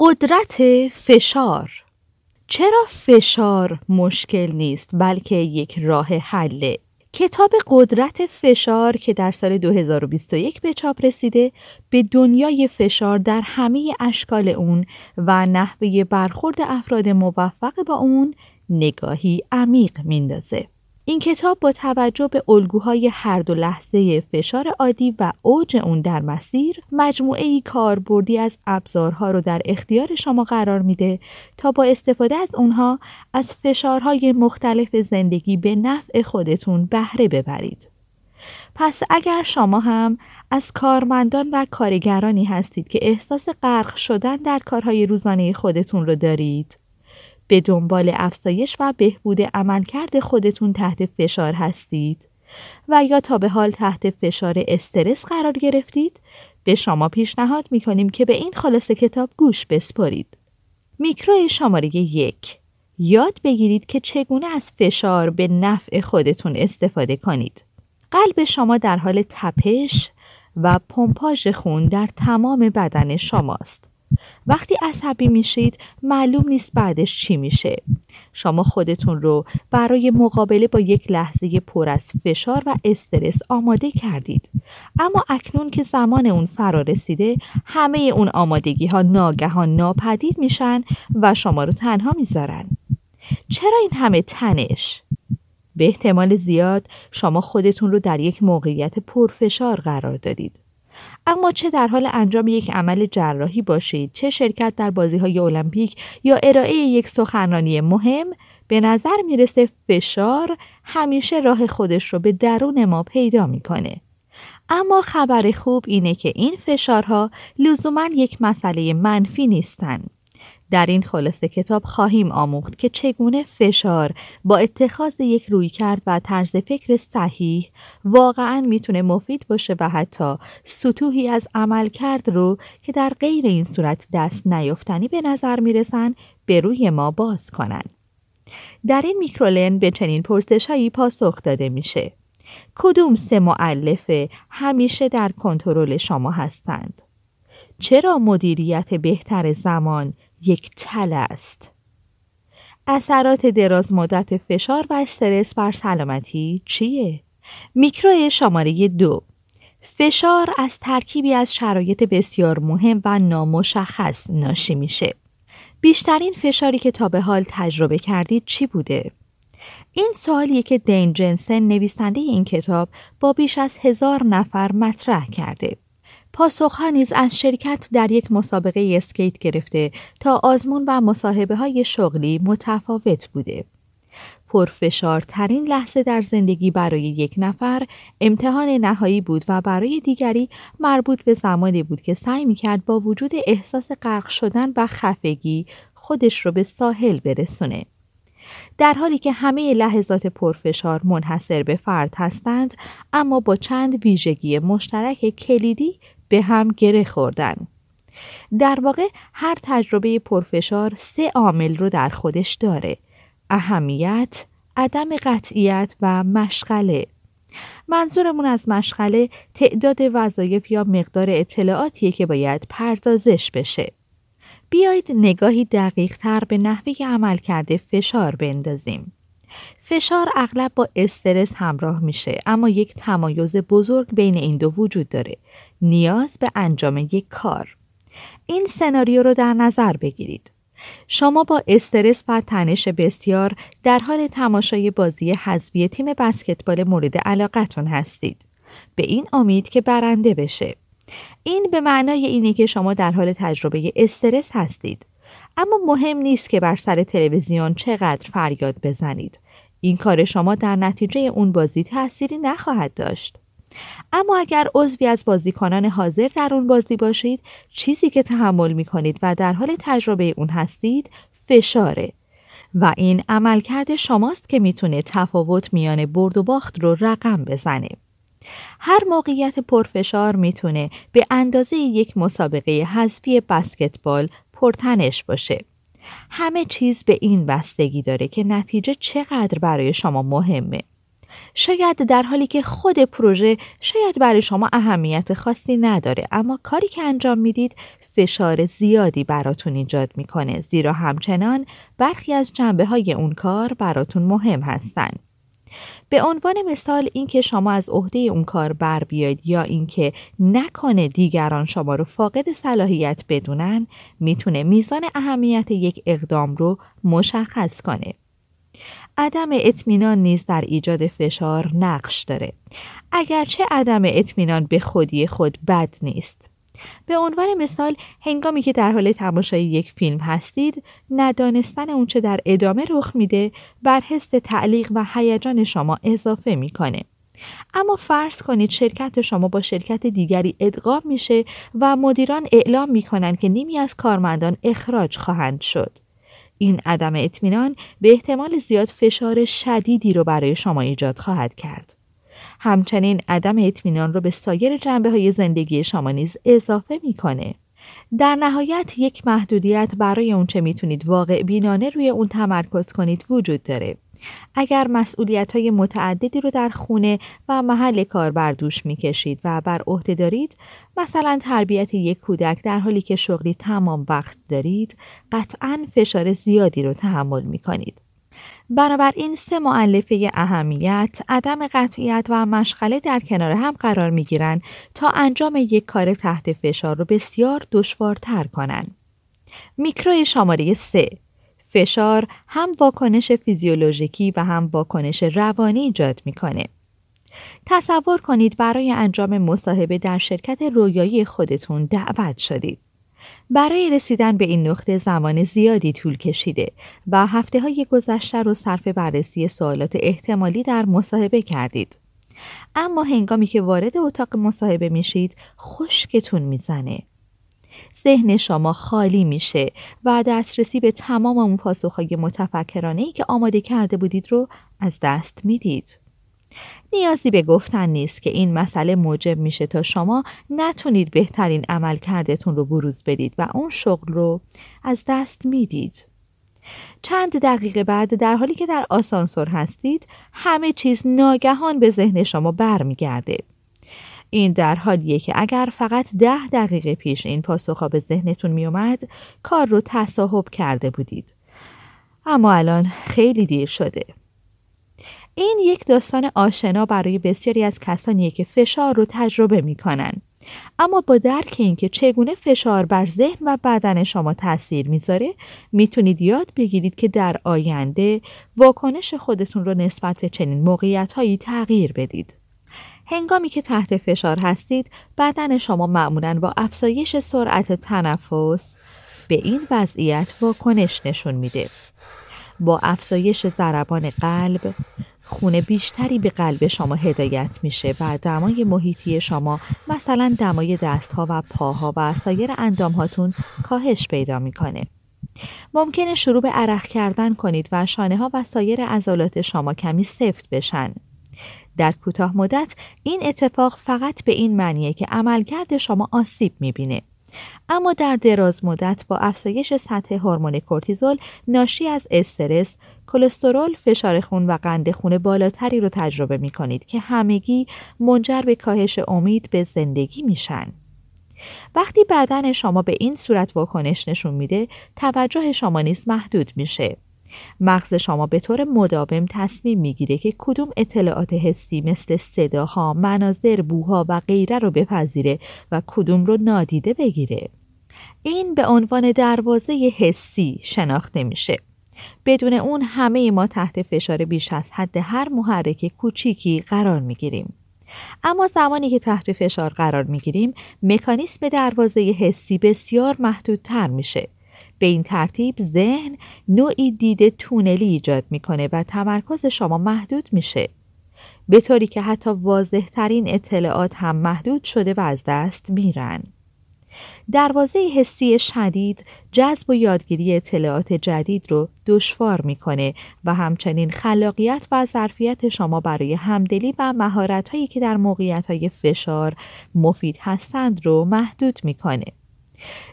قدرت فشار چرا فشار مشکل نیست بلکه یک راه حله کتاب قدرت فشار که در سال 2021 به چاپ رسیده به دنیای فشار در همه اشکال اون و نحوه برخورد افراد موفق با اون نگاهی عمیق میندازه. این کتاب با توجه به الگوهای هر دو لحظه فشار عادی و اوج اون در مسیر مجموعه ای کاربردی از ابزارها رو در اختیار شما قرار میده تا با استفاده از اونها از فشارهای مختلف زندگی به نفع خودتون بهره ببرید. پس اگر شما هم از کارمندان و کارگرانی هستید که احساس غرق شدن در کارهای روزانه خودتون رو دارید به دنبال افزایش و بهبود عملکرد خودتون تحت فشار هستید و یا تا به حال تحت فشار استرس قرار گرفتید به شما پیشنهاد می‌کنیم که به این خلاصه کتاب گوش بسپارید. میکرو شماره یک یاد بگیرید که چگونه از فشار به نفع خودتون استفاده کنید. قلب شما در حال تپش و پمپاژ خون در تمام بدن شماست. وقتی عصبی میشید معلوم نیست بعدش چی میشه. شما خودتون رو برای مقابله با یک لحظه پر از فشار و استرس آماده کردید. اما اکنون که زمان اون فرا رسیده همه اون آمادگی ها ناگهان ناپدید میشن و شما رو تنها می‌ذارن. چرا این همه تنش؟ به احتمال زیاد شما خودتون رو در یک موقعیت پرفشار قرار دادید. اما چه در حال انجام یک عمل جراحی باشید؟ چه شرکت در بازی های المپیک یا ارائه یک سخنرانی مهم؟ به نظر می‌رسه فشار همیشه راه خودش رو به درون ما پیدا می‌کنه. اما خبر خوب اینه که این فشارها لزوما یک مسئله منفی نیستند در این خلاصه کتاب خواهیم آموخت که چگونه فشار با اتخاذ یک روی کرد و طرز فکر صحیح واقعا می‌تونه مفید باشه و حتی سطوحی از عمل کرد رو که در غیر این صورت دست نیفتنی به نظر می‌رسن به روی ما باز کنن. در این میکرولن به چنین پرسشهایی پاسخ داده میشه. کدوم سه معلفه همیشه در کنترل شما هستند؟ چرا مدیریت بهتر زمان یک تل است. اثرات دراز مدت فشار و استرس بر سلامتی چیه؟ میکرو شماره دو فشار از ترکیبی از شرایط بسیار مهم و نامشخص ناشی میشه. بیشترین فشاری که تا به حال تجربه کردید چی بوده؟ این سوالیه که دین جنسن نویسنده این کتاب با بیش از هزار نفر مطرح کرده. پاسخها نیز از شرکت در یک مسابقه اسکیت گرفته تا آزمون و مصاحبه های شغلی متفاوت بوده. پرفشارترین لحظه در زندگی برای یک نفر امتحان نهایی بود و برای دیگری مربوط به زمانی بود که سعی می‌کرد با وجود احساس غرق شدن و خفگی خودش رو به ساحل برسونه. در حالی که همه لحظات پرفشار منحصر به فرد هستند اما با چند ویژگی مشترک کلیدی به هم گره خوردن. در واقع هر تجربه پرفشار سه عامل رو در خودش داره. اهمیت، عدم قطعیت و مشغله. منظورمون از مشغله تعداد وظایف یا مقدار اطلاعاتیه که باید پردازش بشه. بیایید نگاهی دقیق تر به نحوه عمل کرده فشار بندازیم. فشار اغلب با استرس همراه میشه اما یک تمایز بزرگ بین این دو وجود داره نیاز به انجام یک کار. این سناریو رو در نظر بگیرید. شما با استرس و تنش بسیار در حال تماشای بازی حذفی تیم بسکتبال مورد علاقتون هستید. به این امید که برنده بشه. این به معنای اینه که شما در حال تجربه استرس هستید. اما مهم نیست که بر سر تلویزیون چقدر فریاد بزنید. این کار شما در نتیجه اون بازی تأثیری نخواهد داشت. اما اگر عضوی از بازیکنان حاضر در اون بازی باشید چیزی که تحمل می کنید و در حال تجربه اون هستید فشاره. و این عملکرد شماست که می‌تونه تفاوت میان برد و باخت رو رقم بزنه. هر موقعیت پرفشار می‌تونه به اندازه یک مسابقه حذفی بسکتبال پرتنش باشه. همه چیز به این بستگی داره که نتیجه چقدر برای شما مهمه شاید در حالی که خود پروژه شاید برای شما اهمیت خاصی نداره اما کاری که انجام می‌دید فشار زیادی براتون ایجاد می‌کنه زیرا همچنان برخی از جنبه های اون کار براتون مهم هستن. به عنوان مثال اینکه شما از عهده اون کار بر بیاید یا اینکه نکنه دیگران شما رو فاقد صلاحیت بدونن می‌تونه میزان اهمیت یک اقدام رو مشخص کنه. عدم اطمینان نیز در ایجاد فشار نقش داره. اگرچه عدم اطمینان به خودی خود بد نیست. به عنوان مثال هنگامی که در حال تماشای یک فیلم هستید ندانستن اونچه در ادامه رخ میده بر حس تعلیق و هیجان شما اضافه می‌کنه. اما فرض کنید شرکت شما با شرکت دیگری ادغام میشه و مدیران اعلام می‌کنن که نیمی از کارمندان اخراج خواهند شد. این عدم اطمینان به احتمال زیاد فشار شدیدی رو برای شما ایجاد خواهد کرد. همچنین عدم اطمینان رو به سایر جنبه های زندگی شما نیز اضافه می‌کنه. در نهایت یک محدودیت برای اونچه می‌تونید واقع بینانه روی اون تمرکز کنید وجود داره. اگر مسئولیت های متعددی رو در خونه و محل کار بر دوش می‌کشید و بر عهده دارید مثلا تربیت یک کودک در حالی که شغلی تمام وقت دارید قطعا فشار زیادی رو تحمل می‌کنید. بنابراین سه معلفه اهمیت، عدم قطعیت و مشغله در کنار هم قرار می گیرن تا انجام یک کار تحت فشار رو بسیار دشوارتر کنند. میکرو شماره 3 فشار هم واکنش فیزیولوژیکی و هم واکنش روانی ایجاد می‌کنه. تصور کنید برای انجام مصاحبه در شرکت رویایی خودتون دعوت شدید. برای رسیدن به این نقطه زمان زیادی طول کشیده و هفته های گذشته رو صرف بررسی سوالات احتمالی در مصاحبه کردید. اما هنگامی که وارد اتاق مصاحبه میشید خشکتون می‌زنه. ذهن شما خالی میشه و دسترسی به تمام اون پاسخهای متفکرانه ای که آماده کرده بودید رو از دست می‌دید. نیازی به گفتن نیست که این مسئله موجب میشه تا شما نتونید بهترین عمل کردتون رو بروز بدید و اون شغل رو از دست می‌دید. چند دقیقه بعد در حالی که در آسانسور هستید همه چیز ناگهان به ذهن شما برمیگرده. این در حالیه که اگر فقط ده دقیقه پیش این پاسخها به ذهنتون میومد کار رو تصاحب کرده بودید. اما الان خیلی دیر شده. این یک داستان آشنا برای بسیاری از کسانیه که فشار رو تجربه می‌کنن. اما با درک اینکه چگونه فشار بر ذهن و بدن شما تاثیر می‌ذاره می‌تونید یاد بگیرید که در آینده واکنش خودتون رو نسبت به چنین موقعیت هایی تغییر بدید. هنگامی که تحت فشار هستید بدن شما معمولا با افزایش سرعت تنفس به این وضعیت واکنش نشون میده. با افزایش ضربان قلب خونه بیشتری به قلب شما هدایت میشه و دمای محیطی شما مثلا دمای دستها و پاها و سایر اندامهاتون کاهش پیدا می‌کنه. ممکنه شروع به عرق کردن کنید و شانه ها و سایر عضلات شما کمی سفت بشن. در کوتاه مدت این اتفاق فقط به این معنیه که عملکرد شما آسیب می‌بینه. اما در دراز مدت با افزایش سطح هورمون کورتیزول ناشی از استرس، کلسترول، فشار خون و قند خون بالاتری رو تجربه می کنید که همگی منجر به کاهش امید به زندگی میشن. وقتی بدن شما به این صورت واکنش نشون میده، توجه شما نیز محدود میشه. مغز شما به طور مداوم تصمیم می‌گیره که کدوم اطلاعات حسی مثل صداها، مناظر، بوها و غیره رو بپذیره و کدوم رو نادیده بگیره. این به عنوان دروازه حسی شناخته میشه. بدون اون همه ما تحت فشار بیش از حد هر محرک کوچیکی قرار می‌گیریم. اما زمانی که تحت فشار قرار می‌گیریم مکانیسم دروازه حسی بسیار محدودتر میشه به این ترتیب ذهن نوعی دید تونلی ایجاد می‌کنه و تمرکز شما محدود میشه به طوری که حتی واضح ترین اطلاعات هم محدود شده و از دست میرن دروازه حسی شدید جذب و یادگیری اطلاعات جدید رو دشوار می‌کنه و همچنین خلاقیت و ظرفیت شما برای همدلی و مهارت هایی که در موقعیت های فشار مفید هستند رو محدود می‌کنه.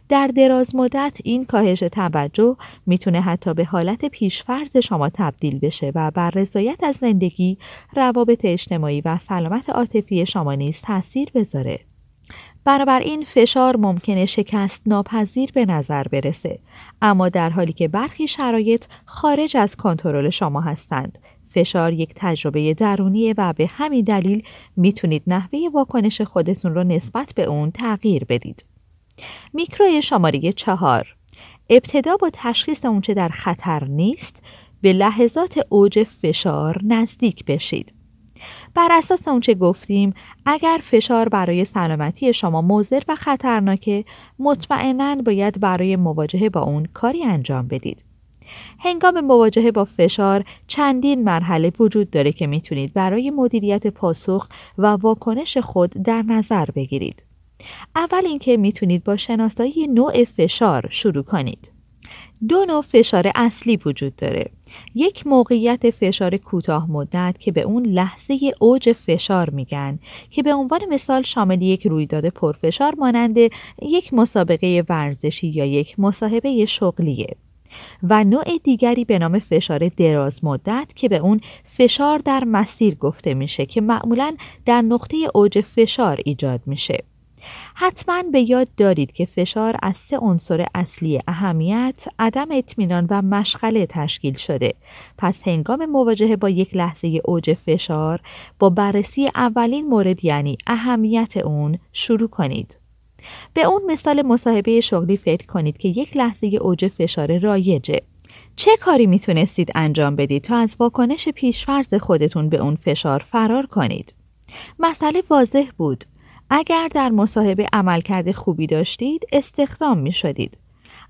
در دراز مدت این کاهش توجه می‌تونه حتی به حالت پیشفرض شما تبدیل بشه و بر رضایت از زندگی، روابط اجتماعی و سلامت عاطفی شما نیز تاثیر بذاره. این فشار ممکنه شکست ناپذیر به نظر برسه اما در حالی که برخی شرایط خارج از کنترل شما هستند فشار یک تجربه درونیه و به همین دلیل می‌تونید نحوه واکنش خودتون رو نسبت به اون تغییر بدید. میکروی شماره چهار ابتدا با تشخیص اونچه در خطر نیست به لحظات اوج فشار نزدیک بشید. بر اساس اونچه گفتیم اگر فشار برای سلامتی شما مضر و خطرناکه مطمئنا باید برای مواجهه با اون کاری انجام بدید. هنگام مواجهه با فشار چندین مرحله وجود داره که می‌تونید برای مدیریت پاسخ و واکنش خود در نظر بگیرید. اول اینکه می‌تونید با شناسایی نوع فشار شروع کنید. دو نوع فشار اصلی وجود داره. یک موقعیت فشار کوتاه مدت که به اون لحظه اوج فشار میگن که به عنوان مثال شامل یک رویداد پرفشار مانند یک مسابقه ورزشی یا یک مصاحبه شغلیه. و نوع دیگری به نام فشار دراز مدت که به اون فشار در مسیر گفته میشه که معمولا در نقطه اوج فشار ایجاد میشه. حتما به یاد دارید که فشار از سه عنصر اصلی اهمیت، عدم اطمینان و مشغله تشکیل شده. پس هنگام مواجهه با یک لحظه اوج فشار با بررسی اولین مورد یعنی اهمیت اون شروع کنید. به اون مثال مصاحبه شغلی فکر کنید که یک لحظه اوج فشار رایجه. چه کاری می‌تونستید انجام بدید تا از واکنش پیشفرز خودتون به اون فشار فرار کنید؟ مسئله واضح بود. اگر در مصاحبه عملکرد خوبی داشتید استخدام می شدید.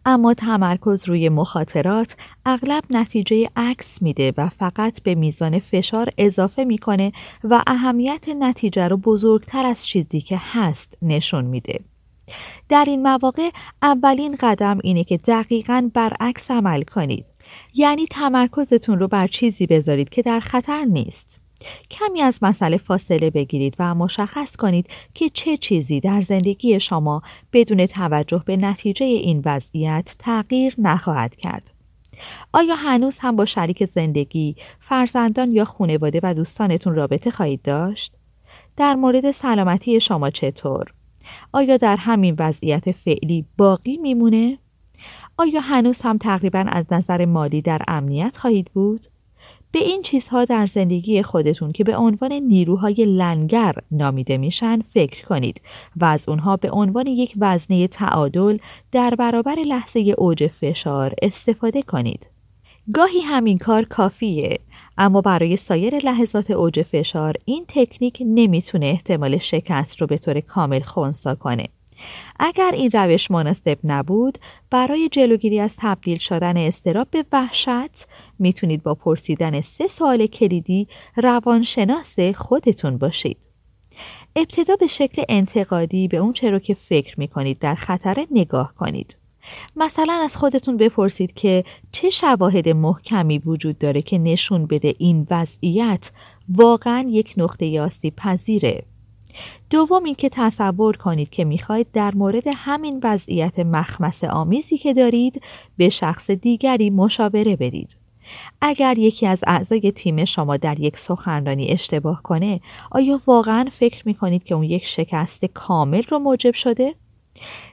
اما تمرکز روی مخاطرات اغلب نتیجه عکس میده و فقط به میزان فشار اضافه می‌کنه و اهمیت نتیجه رو بزرگتر از چیزی که هست نشون میده. در این مواقع اولین قدم اینه که دقیقا برعکس عمل کنید. یعنی تمرکزتون رو بر چیزی بذارید که در خطر نیست. کمی از مسئله فاصله بگیرید و مشخص کنید که چه چیزی در زندگی شما بدون توجه به نتیجه این وضعیت تغییر نخواهد کرد. آیا هنوز هم با شریک زندگی، فرزندان یا خانواده و دوستانتون رابطه خواهید داشت؟ در مورد سلامتی شما چطور؟ آیا در همین وضعیت فعلی باقی میمونه؟ آیا هنوز هم تقریبا از نظر مالی در امنیت خواهید بود؟ به این چیزها در زندگی خودتون که به عنوان نیروهای لنگر نامیده میشن فکر کنید و از اونها به عنوان یک وزنه تعادل در برابر لحظه اوج فشار استفاده کنید. گاهی همین کار کافیه اما برای سایر لحظات اوج فشار این تکنیک نمی‌تونه احتمال شکست رو به طور کامل خونسا کنه. اگر این روش مناسب نبود برای جلوگیری از تبدیل شدن استراب به وحشت می‌تونید با پرسیدن سه سوال کلیدی روانشناس خودتون باشید. ابتدا به شکل انتقادی به اون چرا که فکر می‌کنید در خطر نگاه کنید. مثلا از خودتون بپرسید که چه شواهد محکمی وجود داره که نشون بده این وضعیت واقعا یک نقطه یاستی پذیره. دوم اینکه تصور کنید که می‌خواهید در مورد همین وضعیت مخمس آمیزی که دارید به شخص دیگری مشاوره بدید. اگر یکی از اعضای تیم شما در یک سخنرانی اشتباه کنه آیا واقعا فکر می‌کنید که اون یک شکست کامل رو موجب شده؟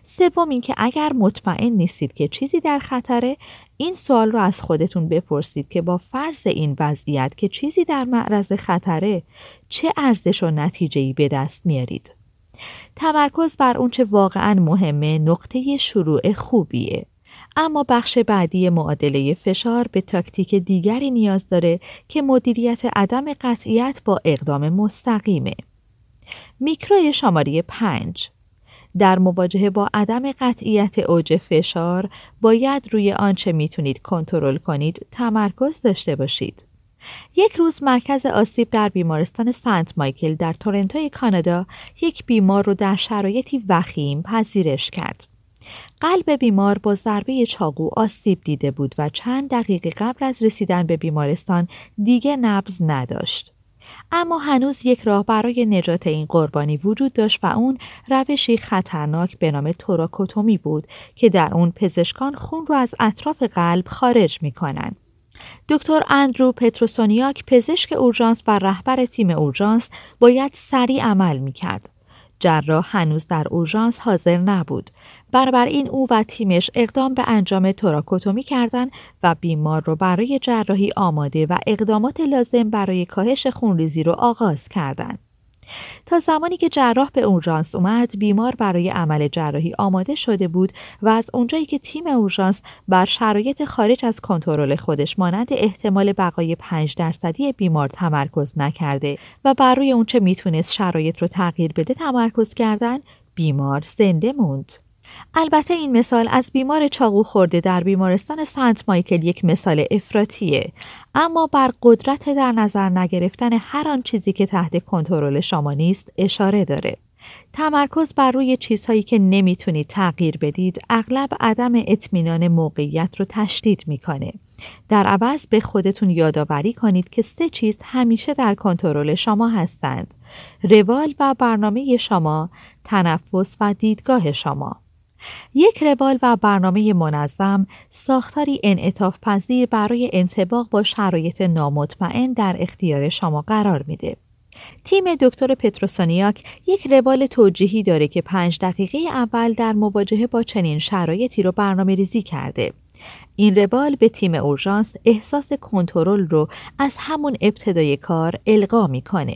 سوم اینکه اگر مطمئن نیستید که چیزی در خطره این سوال رو از خودتون بپرسید که با فرض این وضعیت که چیزی در معرض خطره چه ارزش و نتیجه‌ای به دست میارید؟ تمرکز بر اونچه واقعا مهمه نقطه شروع خوبیه. اما بخش بعدی معادله فشار به تاکتیک دیگری نیاز داره که مدیریت عدم قطعیت با اقدام مستقیمه. میکروی شماره 5 در مواجهه با عدم قطعیت اوج فشار باید روی آنچه می‌تونید کنترل کنید تمرکز داشته باشید. یک روز مرکز آسیب در بیمارستان سنت مایکل در تورنتوی کانادا یک بیمار رو در شرایطی وخیم پذیرش کرد. قلب بیمار با ضربه چاقو آسیب دیده بود و چند دقیقه قبل از رسیدن به بیمارستان دیگه نبز نداشت. اما هنوز یک راه برای نجات این قربانی وجود داشت و اون روشی خطرناک به نام توراکوتومی بود که در اون پزشکان خون رو از اطراف قلب خارج می‌کنن. دکتر اندرو پتروسونیاک پزشک اورژانس و رهبر تیم اورژانس باید سریع عمل می‌کرد. جراح هنوز در اورژانس حاضر نبود. این او و تیمش اقدام به انجام توراکوتومی کردند و بیمار رو برای جراحی آماده و اقدامات لازم برای کاهش خونریزی رو آغاز کردند. تا زمانی که جراح به اورژانس اومد بیمار برای عمل جراحی آماده شده بود و از اونجایی که تیم اورژانس بر شرایط خارج از کنترل خودش مانند احتمال بقای 5 درصدی بیمار تمرکز نکرده و بر روی اونچه می‌تونست شرایط رو تغییر بده تمرکز کردن بیمار زنده موند. البته این مثال از بیمار چاقو خورده در بیمارستان سنت مایکل یک مثال افراتیه اما بر قدرت در نظر نگرفتن هر آن چیزی که تحت کنترل شما نیست اشاره داره. تمرکز بر روی چیزهایی که نمی‌تونید تغییر بدید اغلب عدم اطمینان موقعیت رو تشدید می‌کنه. در عوض به خودتون یادآوری کنید که سه چیز همیشه در کنترل شما هستند. روال و برنامه شما تنفس و دیدگاه شما. یک روال و برنامه منظم ساختاری انعطاف پذیر برای انتباق با شرایط نامطمئن در اختیار شما قرار میده. تیم دکتر پتروسانیاک یک روال توجیهی داره که پنج دقیقه اول در مواجهه با چنین شرایطی رو برنامه ریزی کرده. این روال به تیم اورژانس احساس کنترل رو از همون ابتدای کار القا می‌کنه.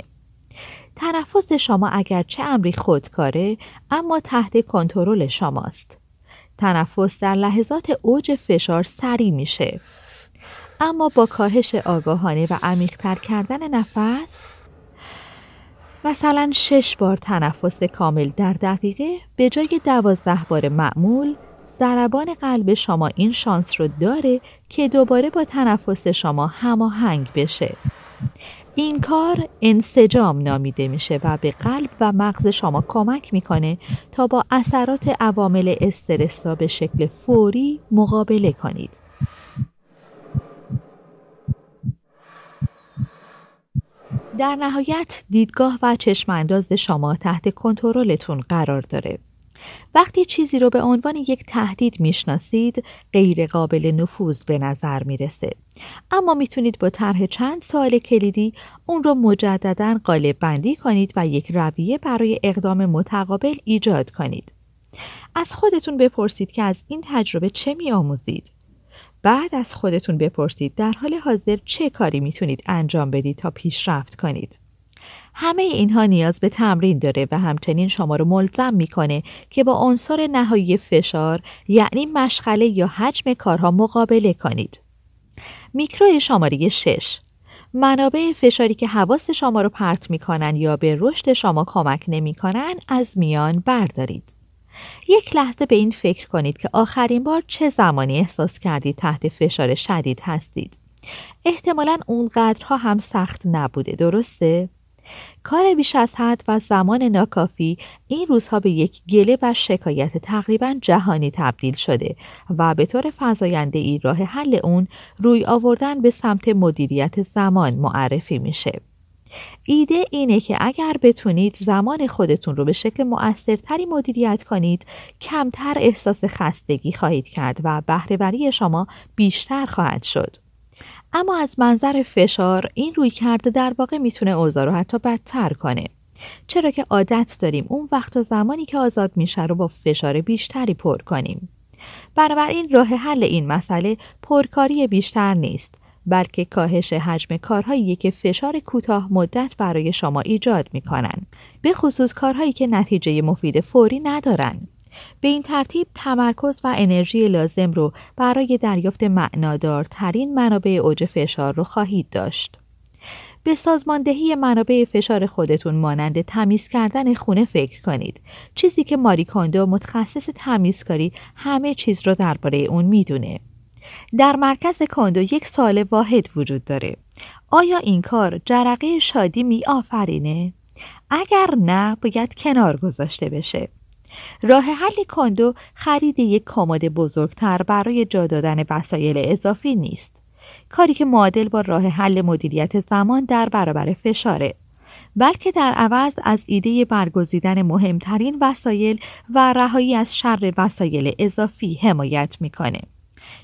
تنفس شما اگرچه امری خودکاره اما تحت کنترل شماست. تنفس در لحظات اوج فشار سریع میشه. اما با کاهش آگاهانه و عمیقتر کردن نفس مثلا شش بار تنفس کامل در دقیقه به جای دوازده بار معمول ضربان قلب شما این شانس رو داره که دوباره با تنفس شما هماهنگ بشه این کار انسجام نامیده میشه و به قلب و مغز شما کمک می‌کنه تا با اثرات عوامل استرسا به شکل فوری مقابله کنید. در نهایت دیدگاه و چشمانداز شما تحت کنترلتون قرار داره. وقتی چیزی رو به عنوان یک تهدید می‌شناسید غیر قابل نفوذ به نظر می‌رسه. اما می‌تونید با طرح چند سوال کلیدی اون رو مجددا قالب بندی کنید و یک رویه برای اقدام متقابل ایجاد کنید. از خودتون بپرسید که از این تجربه چه میآموزید. بعد از خودتون بپرسید در حال حاضر چه کاری می‌تونید انجام بدید تا پیشرفت کنید. همه اینها نیاز به تمرین داره و همچنین شما رو ملزم می‌کنه که با عنصر نهایی فشار یعنی مشغله یا حجم کارها مقابله کنید. میکرو شماره 6 منابع فشاری که حواس شما رو پرت می‌کنن یا به رشد شما کمک نمی‌کنن از میان بردارید. یک لحظه به این فکر کنید که آخرین بار چه زمانی احساس کردید تحت فشار شدید هستید. احتمالا اونقدرها هم سخت نبوده درسته؟ کار بیش از حد و زمان ناکافی این روزها به یک گله و شکایت تقریبا جهانی تبدیل شده و به طور فضاینده ای راه حل اون روی آوردن به سمت مدیریت زمان معرفی میشه. ایده اینه که اگر بتونید زمان خودتون رو به شکل مؤثرتری مدیریت کنید کمتر احساس خستگی خواهید کرد و بهرهوری شما بیشتر خواهد شد. اما از منظر فشار این روی کرده در واقع می‌تونه اوضاع رو حتی بدتر کنه. چرا که عادت داریم اون وقت و زمانی که آزاد میشه رو با فشار بیشتری پر کنیم. بنابراین راه حل این مسئله پرکاری بیشتر نیست بلکه کاهش حجم کارهایی که فشار کوتاه مدت برای شما ایجاد می‌کنن. به خصوص کارهایی که نتیجه مفید فوری ندارن. به این ترتیب تمرکز و انرژی لازم رو برای دریافت معنادارترین منابع اوج فشار رو خواهید داشت. به سازماندهی منابع فشار خودتون مانند تمیز کردن خونه فکر کنید. چیزی که ماری کاندو متخصص تمیزکاری همه چیز رو درباره اون می‌دونه. در مرکز کاندو یک سال واحد وجود داره. آیا این کار جرقه شادی می آفرینه؟ اگر نه باید کنار گذاشته بشه. راه حل کاندو خرید یک کاماد بزرگتر برای جا دادن وسایل اضافی نیست. کاری که معادل با راه حل مدیریت زمان در برابر فشاره بلکه در عوض از ایده برگزیدن مهمترین وسایل و رهایی از شر وسایل اضافی حمایت می‌کنه.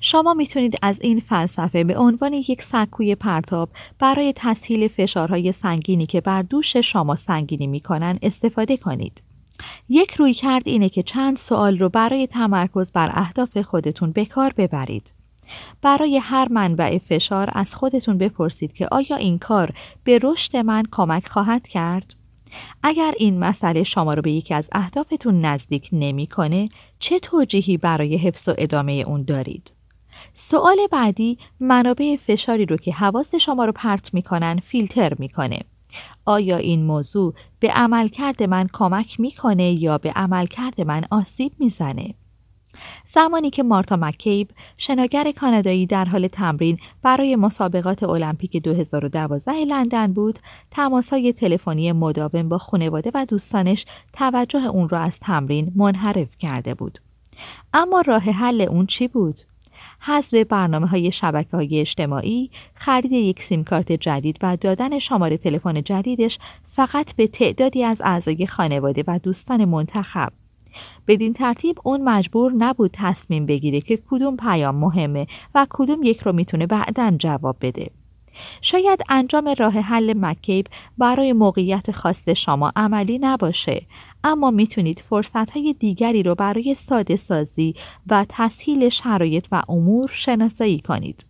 شما می‌تونید از این فلسفه به عنوان یک سکوی پرتاب برای تسهیل فشارهای سنگینی که بر دوش شما سنگینی می‌کنن استفاده کنید. یک روی کرد اینه که چند سوال رو برای تمرکز بر اهداف خودتون به کار ببرید. برای هر منبع فشار از خودتون بپرسید که آیا این کار به رشد من کمک خواهد کرد؟ اگر این مسئله شما رو به یکی از اهدافتون نزدیک نمی‌کنه، چه توجیهی برای حفظ و ادامه اون دارید؟ سوال بعدی منابع فشاری رو که حواس شما رو پرت می‌کنن فیلتر می‌کنه. آیا این موضوع به عملکرد من کمک می‌کنه یا به عملکرد من آسیب می‌زنه؟ زمانی که مارتا مکیب شناگر کانادایی در حال تمرین برای مسابقات المپیک 2012 لندن بود تماسهای تلفنی مداوم با خانواده و دوستانش توجه اون را از تمرین منحرف کرده بود اما راه حل اون چی بود حذف برنامه های شبکه های اجتماعی، خرید یک سیمکارت جدید و دادن شماره تلفن جدیدش فقط به تعدادی از اعضای خانواده و دوستان منتخب. بدین ترتیب اون مجبور نبود تصمیم بگیره که کدوم پیام مهمه و کدوم یک رو می‌تونه بعدا جواب بده. شاید انجام راه حل مکیب برای موقعیت خاص شما عملی نباشه اما می‌تونید فرصت های دیگری رو برای ساده سازی و تسهیل شرایط و امور شناسایی کنید.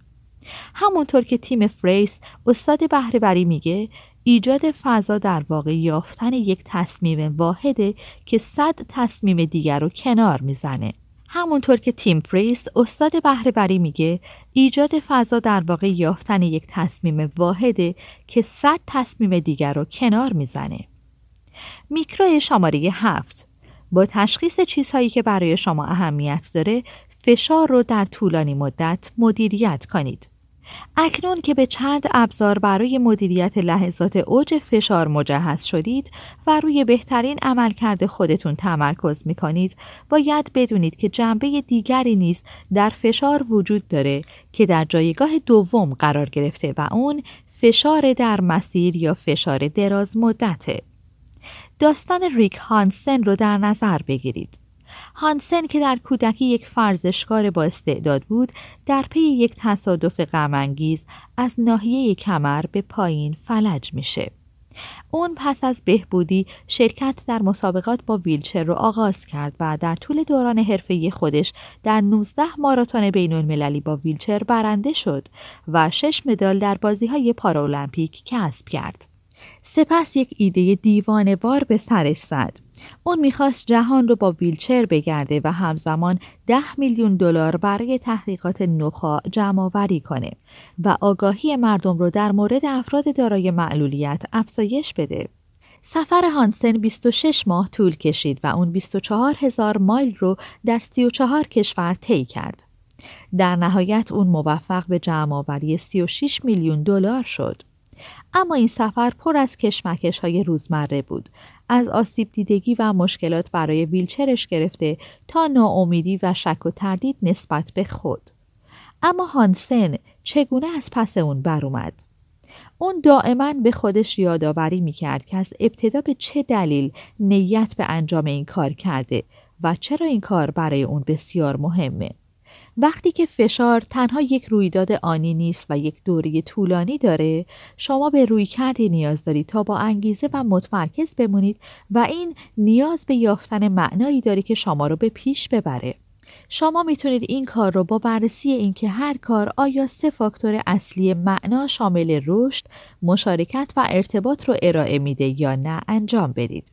همونطور که تیم فریس استاد بهرهوری میگه ایجاد فضا در واقع یافتن یک تصمیم واحده که صد تصمیم دیگر رو کنار می‌زنه. همونطور که تیم فریس استاد بهرهوری میگه ایجاد فضا در واقع یافتن یک تصمیم واحده که صد تصمیم دیگر رو کنار می‌زنه. میکرو شماره هفت با تشخیص چیزهایی که برای شما اهمیت داره فشار رو در طولانی مدت مدیریت کنید. اکنون که به چند ابزار برای مدیریت لحظات اوج فشار مجهز شدید و روی بهترین عملکرد خودتون تمرکز می کنید باید بدونید که جنبه دیگری نیز در فشار وجود داره که در جایگاه دوم قرار گرفته و اون فشار در مسیر یا فشار دراز مدته. داستان ریک هانسن رو در نظر بگیرید. هانسن که در کودکی یک فرزشکار با استعداد بود در پی یک تصادف غمانگیز از ناحیه کمر به پایین فلج میشه. اون پس از بهبودی شرکت در مسابقات با ویلچر رو آغاز کرد و در طول دوران حرفه‌ای خودش در 19 ماراتون بین المللی با ویلچر برنده شد و شش مدال در بازی های پارالمپیک کسب کرد. سپس یک ایده دیوانوار به سرش زد. اون می‌خواست جهان رو با ویلچر بگرده و همزمان ده میلیون دلار برای تحقیقات نخا جمع آوری کنه و آگاهی مردم رو در مورد افراد دارای معلولیت افزایش بده. سفر هانسن 26 ماه طول کشید و اون 24 هزار مایل رو در 34 کشور طی کرد. در نهایت اون موفق به جمع آوری 36 میلیون دلار شد. اما این سفر پر از کشمکش های روزمره بود از آسیب دیدگی و مشکلات برای ویلچرش گرفته تا ناامیدی و شک و تردید نسبت به خود اما هانسن چگونه از پس اون بر اومد؟ اون دائما به خودش یادآوری می‌کرد که از ابتدا به چه دلیل نیت به انجام این کار کرده و چرا این کار برای اون بسیار مهمه. وقتی که فشار تنها یک رویداد آنی نیست و یک دوره طولانی داره شما به روی کردی نیاز دارید تا با انگیزه و متمرکز بمونید و این نیاز به یافتن معنایی داره که شما رو به پیش ببره شما می‌تونید این کار رو با بررسی اینکه هر کار آیا سه فاکتور اصلی معنا شامل رشد، مشارکت و ارتباط رو ارائه میده یا نه انجام بدید.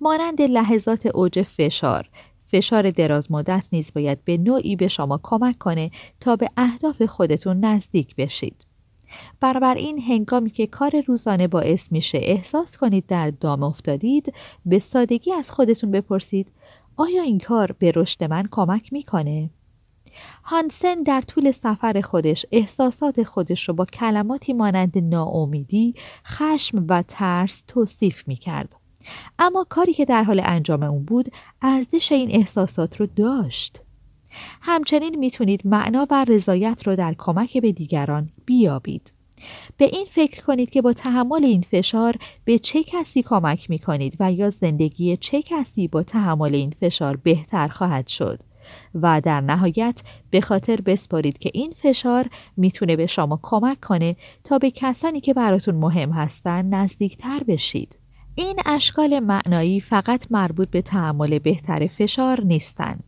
مانند لحظات اوج فشار فشار دراز مدت نیز باید به نوعی به شما کمک کنه تا به اهداف خودتون نزدیک بشید. این هنگامی که کار روزانه باعث میشه احساس کنید در دام افتادید به سادگی از خودتون بپرسید آیا این کار به رشد من کمک می‌کنه؟ هانسن در طول سفر خودش احساسات خودش رو با کلماتی مانند ناامیدی، خشم و ترس توصیف می کرد. اما کاری که در حال انجام اون بود ارزش این احساسات رو داشت همچنین می‌تونید معنا و رضایت رو در کمک به دیگران بیابید. به این فکر کنید که با تحمل این فشار به چه کسی کمک می کنید و یا زندگی چه کسی با تحمل این فشار بهتر خواهد شد و در نهایت به خاطر بسپارید که این فشار می‌تونه به شما کمک کنه تا به کسانی که براتون مهم هستن نزدیکتر بشید. این اشکال معنایی فقط مربوط به تحمل بهتر فشار نیستند.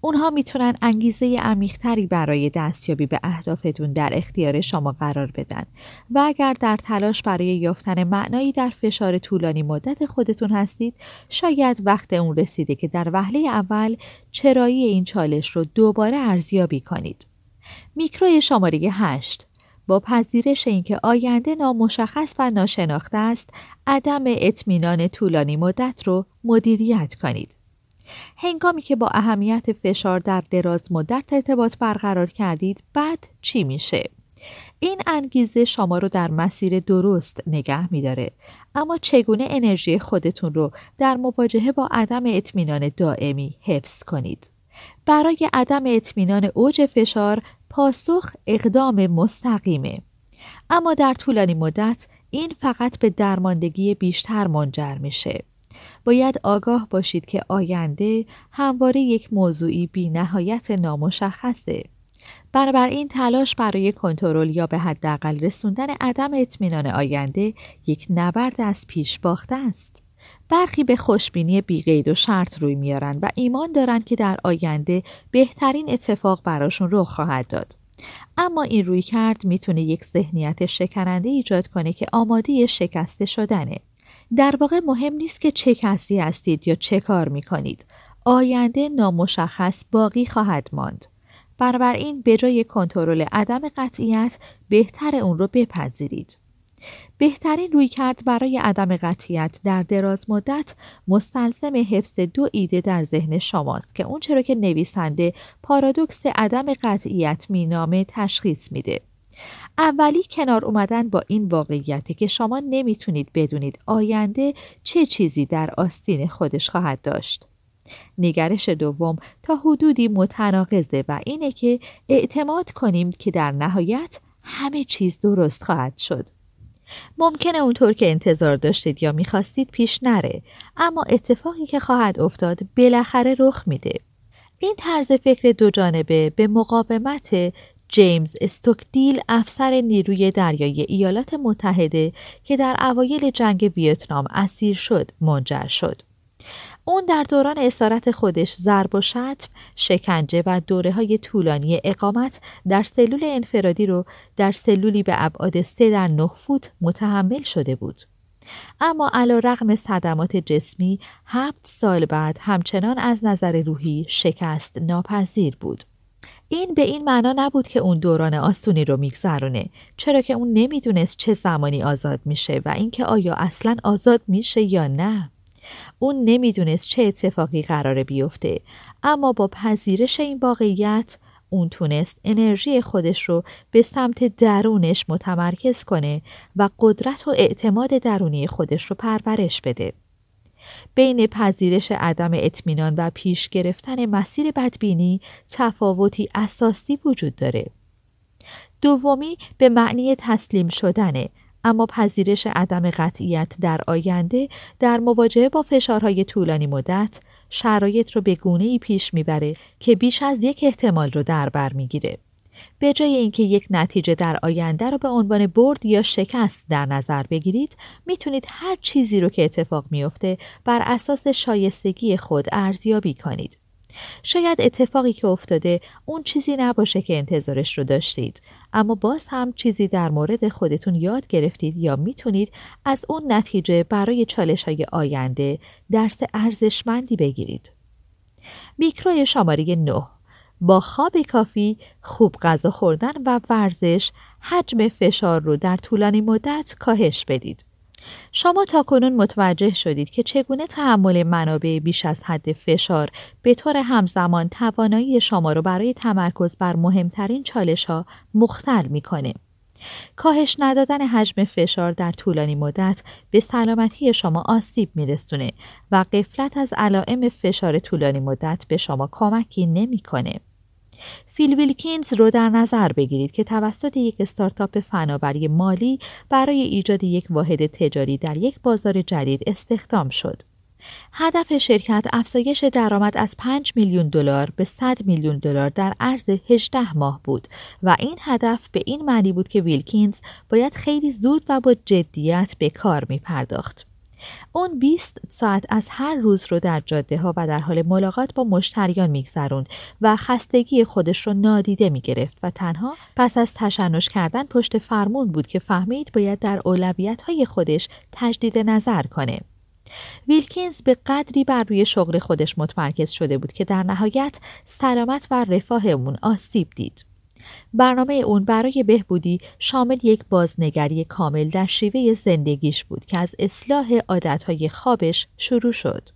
اونها می‌تونن انگیزه عمیقتری برای دستیابی به اهدافتون در اختیار شما قرار بدن و اگر در تلاش برای یافتن معنایی در فشار طولانی مدت خودتون هستید شاید وقت اون رسیده که در وهله اول چرایی این چالش رو دوباره ارزیابی کنید میکروی شماره 8 با پذیرش اینکه آینده نامشخص و ناشناخته است عدم اطمینان طولانی مدت رو مدیریت کنید. هنگامی که با اهمیت فشار در دراز مدت ارتباط برقرار کردید بعد چی میشه؟ این انگیزه شما رو در مسیر درست نگه میداره. اما چگونه انرژی خودتون رو در مواجهه با عدم اطمینان دائمی حفظ کنید؟ برای عدم اطمینان اوج فشار پاسخ اقدام مستقیمه اما در طولانی مدت این فقط به درماندگی بیشتر منجر میشه باید آگاه باشید که آینده همواره یک موضوعی بی نهایت نامشخصه. بنابراین تلاش برای کنترل یا به حداقل رسوندن عدم اطمینان آینده یک نبرد از پیش باخته است. برخی به خوشبینی بیقید و شرط روی میارن و ایمان دارند که در آینده بهترین اتفاق براشون رخ خواهد داد. اما این روی کرد می‌تونه یک ذهنیت شکننده ایجاد کنه که آماده شکسته شدنه. در واقع مهم نیست که چه کسی هستید یا چه کار می کنید. آینده نامشخص باقی خواهد ماند. این به جای کنترل عدم قطعیت بهتر اون رو بپذیرید. بهترین روی کرد برای عدم قطعیت در دراز مدت مستلزم حفظ دو ایده در ذهن شماست که اون چرا که نویسنده پارادوکس عدم قطعیت مینامه تشخیص میده. اولی کنار اومدن با این واقعیتی که شما نمی‌تونید بدونید آینده چه چیزی در آستین خودش خواهد داشت. نگرش دوم تا حدودی متناقضه و اینه که اعتماد کنیم که در نهایت همه چیز درست خواهد شد. ممکنه اونطور که انتظار داشتید یا می‌خواستید پیش نره اما اتفاقی که خواهد افتاد بالاخره رخ میده. این طرز فکر دو جانبه به مقاومت جیمز استوکدیل افسر نیروی دریایی ایالات متحده که در اوایل جنگ ویتنام اسیر شد منجر شد. اون در دوران اسارت خودش ضرب و شتم، شکنجه و دوره های طولانی اقامت در سلول انفرادی رو در سلولی به ابعاد سه در نه فوت متحمل شده بود. اما علا رغم صدمات جسمی هفت سال بعد همچنان از نظر روحی شکست ناپذیر بود. این به این معنا نبود که اون دوران آستونی رو میگذرونه چرا که اون نمی‌دونست چه زمانی آزاد میشه و اینکه آیا اصلا آزاد میشه یا نه اون نمی‌دونست چه اتفاقی قراره بیفته اما با پذیرش این واقعیت اون تونست انرژی خودش رو به سمت درونش متمرکز کنه و قدرت و اعتماد درونی خودش رو پرورش بده بین پذیرش عدم اطمینان و پیش گرفتن مسیر بدبینی تفاوتی اساسی وجود داره. دومی به معنی تسلیم شدنه اما پذیرش عدم قطعیت در آینده در مواجهه با فشارهای طولانی مدت شرایط رو به گونه ای پیش می‌بره که بیش از یک احتمال رو در بر می‌گیره. به جای اینکه یک نتیجه در آینده رو به عنوان برد یا شکست در نظر بگیرید می‌تونید هر چیزی رو که اتفاق میافته بر اساس شایستگی خود ارزیابی کنید شاید اتفاقی که افتاده اون چیزی نباشه که انتظارش رو داشتید. اما باز هم چیزی در مورد خودتون یاد گرفتید یا می‌تونید از اون نتیجه برای چالش های آینده درس ارزشمندی بگیرید. میکروی شماره 9 با خواب کافی، خوب غذا خوردن و ورزش حجم فشار رو در طولانی مدت کاهش بدید. شما تا کنون متوجه شدید که چگونه تحمل منابع بیش از حد فشار به طور همزمان توانایی شما رو برای تمرکز بر مهمترین چالش ها مختل می‌کنه. کاهش ندادن حجم فشار در طولانی مدت به سلامتی شما آسیب میرسونه و قفلت از علائم فشار طولانی مدت به شما کمکی نمی‌کنه. فیل ویلکینز رو در نظر بگیرید که توسط یک استارتاپ فناوری مالی برای ایجاد یک واحد تجاری در یک بازار جدید استخدام شد. هدف شرکت افزایش درآمد از 5 میلیون دلار به 100 میلیون دلار در عرض 18 ماه بود و این هدف به این معنی بود که ویلکینز باید خیلی زود و با جدیت به کار می پرداخت. اون 20 ساعت از هر روز رو در جاده ها و در حال ملاقات با مشتریان میگذروند و خستگی خودش رو نادیده می گرفت و تنها پس از تشنج کردن پشت فرمون بود که فهمید باید در اولویت های خودش تجدید نظر کنه. ویلکینز به قدری بر روی شغل خودش متمرکز شده بود که در نهایت سلامت و رفاه اون آسیب دید. برنامه اون برای بهبودی شامل یک بازنگری کامل در شیوه زندگیش بود که از اصلاح عادتهای خوابش شروع شد.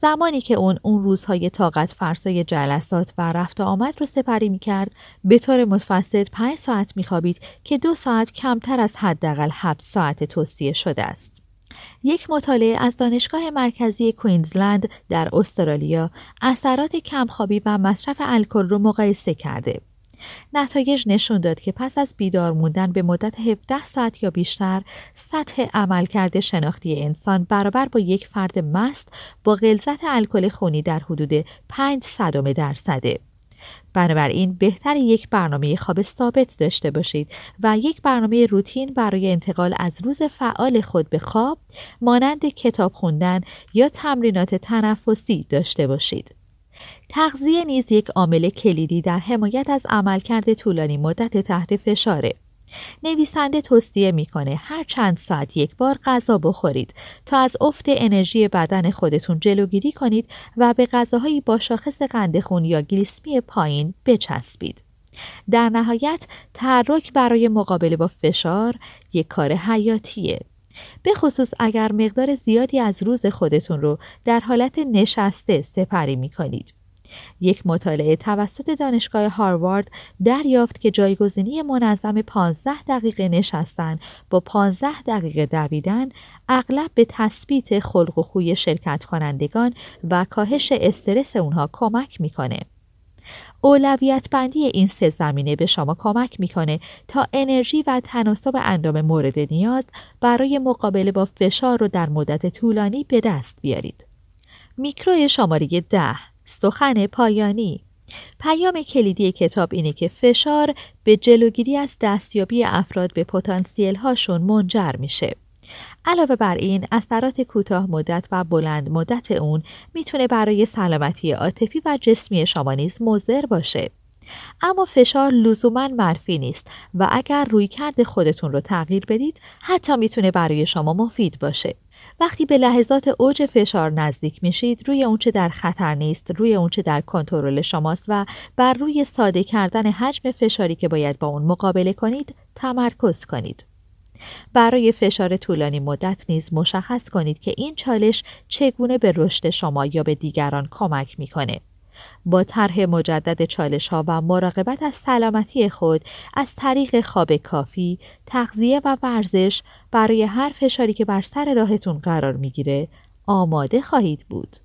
زمانی که اون اون روزهای طاقت فرسای جلسات و رفت آمد رو سپری می کرد به طور متفسد پنج ساعت می خوابید که دو ساعت کمتر از حداقل هفت ساعت توصیه شده است. یک مطالعه از دانشگاه مرکزی کوینزلند در استرالیا اثرات کمخوابی و مصرف الکل رو مقایسه کرده. نتایج نشون داد که پس از بیدار موندن به مدت 17 ساعت یا بیشتر سطح عملکرد شناختی انسان برابر با یک فرد مست با غلظت الکل خونی در حدود 5 صدم درصده. بنابراین بهتر یک برنامه خواب ثابت داشته باشید و یک برنامه روتین برای انتقال از روز فعال خود به خواب مانند کتاب خوندن یا تمرینات تنفسی داشته باشید. تغذیه نیز یک عامل کلیدی در حمایت از عملکرد طولانی مدت تحت فشاره. نویسنده توصیه می‌کنه هر چند ساعت یک بار غذا بخورید تا از افت انرژی بدن خودتون جلوگیری کنید و به غذاهایی با شاخص قند خون یا گلیسمی پایین بچسبید. در نهایت تحرک برای مقابله با فشار یک کار حیاتیه. به خصوص اگر مقدار زیادی از روز خودتون رو در حالت نشسته سپری می کنید. یک مطالعه توسط دانشگاه هاروارد دریافت که جایگزینی منظم 15 دقیقه نشستن با 15 دقیقه دویدن اغلب به تثبیت خلق و خوی شرکت کنندگان و کاهش استرس اونها کمک می‌کنه. اولویت بندی این سه زمینه به شما کمک می‌کنه تا انرژی و تناسب اندام مورد نیاز برای مقابله با فشار رو در مدت طولانی به دست بیارید. میکرو شماره ده سخن پایانی پیام کلیدی کتاب اینه که فشار به جلوگیری از دستیابی افراد به پتانسیل هاشون منجر میشه. علاوه بر این اثرات کوتاه مدت و بلند مدت اون می‌تونه برای سلامتی عاطفی و جسمی شما نیز مضر باشه. اما فشار لزوما منفی نیست و اگر روی کرد خودتون رو تغییر بدید حتی می‌تونه برای شما مفید باشه. وقتی به لحظات اوج فشار نزدیک میشید روی اونچه در خطر نیست روی اونچه در کنترل شماست و بر روی ساده کردن حجم فشاری که باید با اون مقابله کنید تمرکز کنید برای فشار طولانی مدت نیز مشخص کنید که این چالش چگونه به رشد شما یا به دیگران کمک می‌کنه با طرح مجدد چالش ها و مراقبت از سلامتی خود از طریق خواب کافی، تغذیه و ورزش برای هر فشاری که بر سر راهتون قرار می‌گیره آماده خواهید بود.